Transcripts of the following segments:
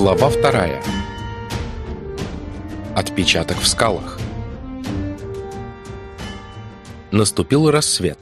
Глава вторая. Отпечаток в скалах. Наступил рассвет.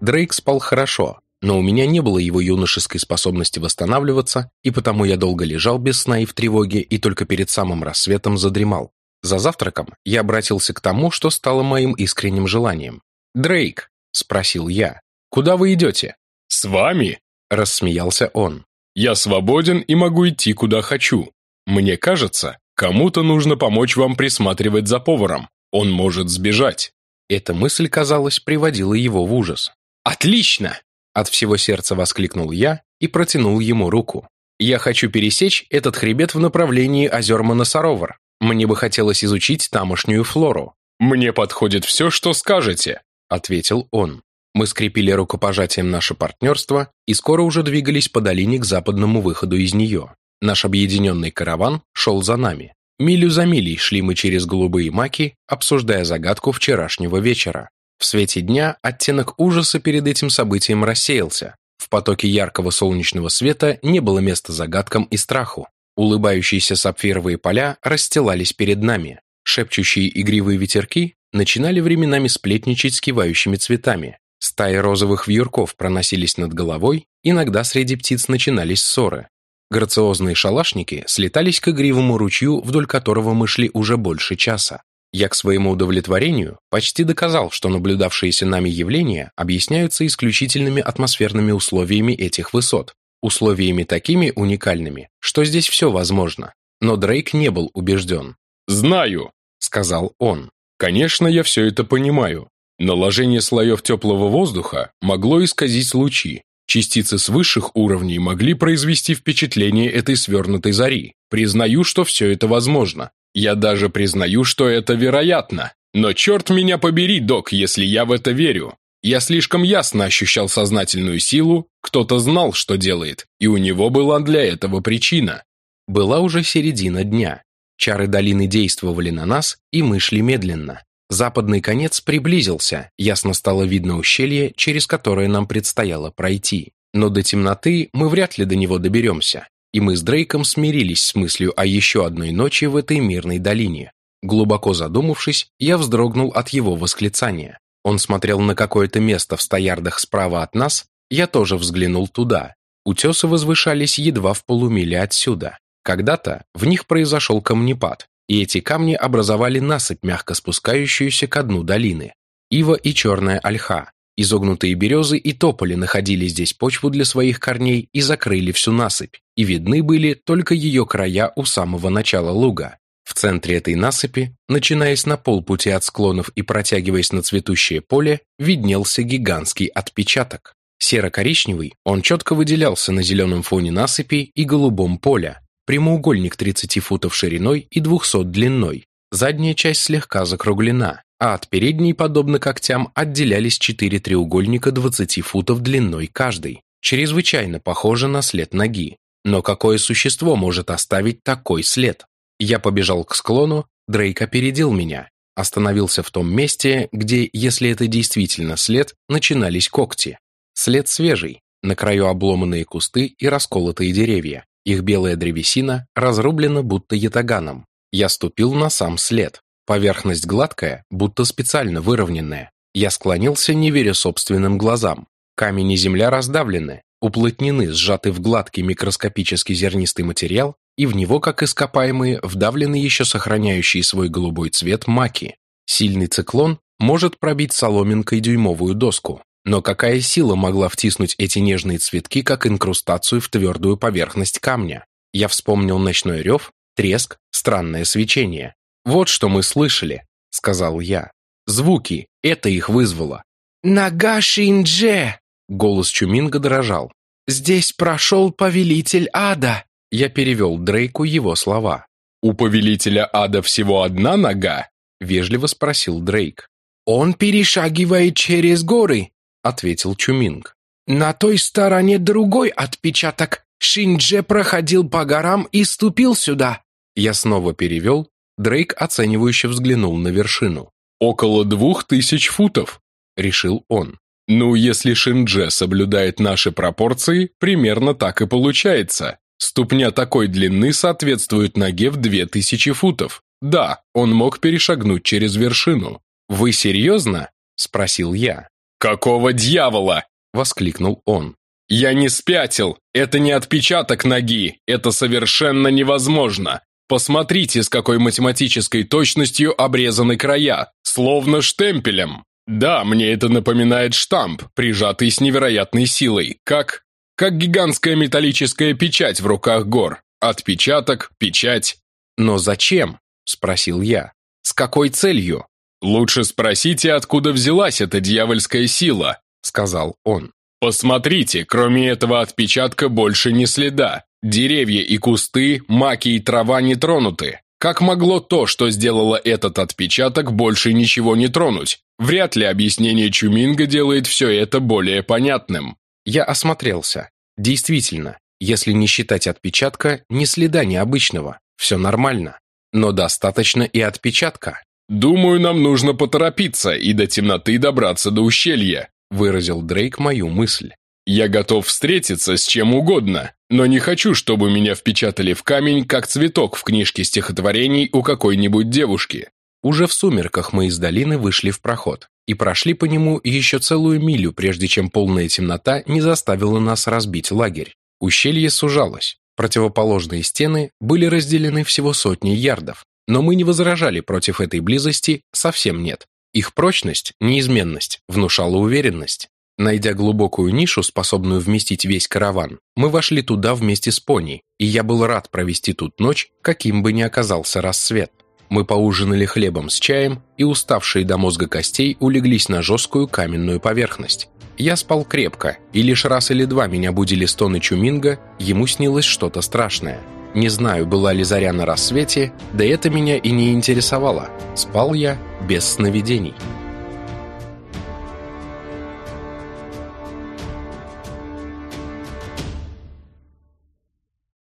Дрейк спал хорошо, но у меня не было его юношеской способности восстанавливаться, и потому я долго лежал без сна и в тревоге, и только перед самым рассветом задремал. За завтраком я обратился к тому, что стало моим искренним желанием. «Дрейк», — спросил я, — «куда вы идете?» «С вами?» — рассмеялся он. Я свободен и могу идти куда хочу. Мне кажется, кому-то нужно помочь вам присматривать за поваром. Он может сбежать». Эта мысль, казалось, приводила его в ужас. «Отлично!» – от всего сердца воскликнул я и протянул ему руку. «Я хочу пересечь этот хребет в направлении озер Моносоровар. Мне бы хотелось изучить тамошнюю флору». «Мне подходит все, что скажете», – ответил он. Мы скрепили рукопожатием наше партнерство и скоро уже двигались по долине к западному выходу из нее. Наш объединенный караван шел за нами. Милю за милей шли мы через голубые маки, обсуждая загадку вчерашнего вечера. В свете дня оттенок ужаса перед этим событием рассеялся. В потоке яркого солнечного света не было места загадкам и страху. Улыбающиеся сапфировые поля расстилались перед нами. Шепчущие игривые ветерки начинали временами сплетничать с кивающими цветами. Стаи розовых вьюрков проносились над головой, иногда среди птиц начинались ссоры. Грациозные шалашники слетались к игривому ручью, вдоль которого мы шли уже больше часа. Я к своему удовлетворению почти доказал, что наблюдавшиеся нами явления объясняются исключительными атмосферными условиями этих высот, условиями такими уникальными, что здесь все возможно. Но Дрейк не был убежден. «Знаю», — сказал он. «Конечно, я все это понимаю. Наложение слоев теплого воздуха могло исказить лучи. Частицы с высших уровней могли произвести впечатление этой свернутой зари. Признаю, что все это возможно. Я даже признаю, что это вероятно. Но черт меня побери, док, если я в это верю. Я слишком ясно ощущал сознательную силу, кто-то знал, что делает, и у него была для этого причина. Была уже середина дня. Чары долины действовали на нас, и мы шли медленно. Западный конец приблизился, ясно стало видно ущелье, через которое нам предстояло пройти. Но до темноты мы вряд ли до него доберемся, и мы с Дрейком смирились с мыслью о еще одной ночи в этой мирной долине. Глубоко задумавшись, я вздрогнул от его восклицания. Он смотрел на какое-то место в стоярдах справа от нас, я тоже взглянул туда. Утесы возвышались едва в полумиле отсюда. Когда-то в них произошел камнепад, и эти камни образовали насыпь, мягко спускающуюся к дну долины. Ива и черная ольха, изогнутые березы и тополи находили здесь почву для своих корней и закрыли всю насыпь, и видны были только ее края у самого начала луга. В центре этой насыпи, начинаясь на полпути от склонов и протягиваясь на цветущее поле, виднелся гигантский отпечаток. Серо-коричневый, он четко выделялся на зеленом фоне насыпи и голубом поля, Прямоугольник 30 футов шириной и 200 длиной. Задняя часть слегка закруглена, а от передней, подобно когтям, отделялись четыре треугольника 20 футов длиной каждый. Чрезвычайно похоже на след ноги. Но какое существо может оставить такой след? Я побежал к склону, Дрейк опередил меня. Остановился в том месте, где, если это действительно след, начинались когти. След свежий, на краю обломанные кусты и расколотые деревья. Их белая древесина разрублена будто ятаганом. Я ступил на сам след. Поверхность гладкая, будто специально выровненная. Я склонился, не веря собственным глазам. Камень и земля раздавлены, уплотнены, сжаты в гладкий микроскопический зернистый материал, и в него, как ископаемые, вдавлены еще сохраняющие свой голубой цвет маки. Сильный циклон может пробить соломинкой дюймовую доску. Но какая сила могла втиснуть эти нежные цветки, как инкрустацию в твердую поверхность камня? Я вспомнил ночной рев, треск, странное свечение. «Вот что мы слышали», — сказал я. «Звуки, это их вызвало». «Нага Шиндже!» — голос Чуминга дрожал. «Здесь прошел повелитель ада!» Я перевел Дрейку его слова. «У повелителя ада всего одна нога?» — вежливо спросил Дрейк. «Он перешагивает через горы ответил Чуминг. На той стороне другой отпечаток. Шиндже проходил по горам и ступил сюда. Я снова перевел. Дрейк оценивающе взглянул на вершину. «Около двух тысяч футов», — решил он. «Ну, если Шиндже соблюдает наши пропорции, примерно так и получается. Ступня такой длины соответствует ноге в 2000 футов. Да, он мог перешагнуть через вершину. «Вы серьезно?» – спросил я. «Какого дьявола?» – воскликнул он. «Я не спятил! Это не отпечаток ноги! Это совершенно невозможно! Посмотрите, с какой математической точностью обрезаны края, словно штемпелем! Да, мне это напоминает штамп, прижатый с невероятной силой, как... как гигантская металлическая печать в руках гор. Отпечаток, печать. «Но зачем?» – спросил я. «С какой целью?» «Лучше спросите, откуда взялась эта дьявольская сила», – сказал он. Посмотрите, кроме этого отпечатка больше ни следа. Деревья и кусты, маки и трава не тронуты. Как могло то, что сделало этот отпечаток, больше ничего не тронуть? Вряд ли объяснение Чуминга делает все это более понятным. Я осмотрелся. Действительно, если не считать отпечатка, ни следа необычного. Все нормально. Но достаточно и отпечатка. «Думаю, нам нужно поторопиться и до темноты добраться до ущелья», выразил Дрейк мою мысль. «Я готов встретиться с чем угодно, но не хочу, чтобы меня впечатали в камень, как цветок в книжке стихотворений у какой-нибудь девушки». Уже в сумерках мы из долины вышли в проход и прошли по нему еще целую милю, прежде чем полная темнота не заставила нас разбить лагерь. Ущелье сужалось. Противоположные стены были разделены всего сотней ярдов, но мы не возражали против этой близости, совсем нет. Их прочность, неизменность, внушала уверенность. Найдя глубокую нишу, способную вместить весь караван, мы вошли туда вместе с пони, и я был рад провести тут ночь, каким бы ни оказался рассвет. Мы поужинали хлебом с чаем и, уставшие до мозга костей, улеглись на жесткую каменную поверхность. Я спал крепко, и лишь раз или два меня будили стоны Чуминга, ему снилось что-то страшное. Не знаю, была ли заря на рассвете, да это меня и не интересовало. Спал я без сновидений.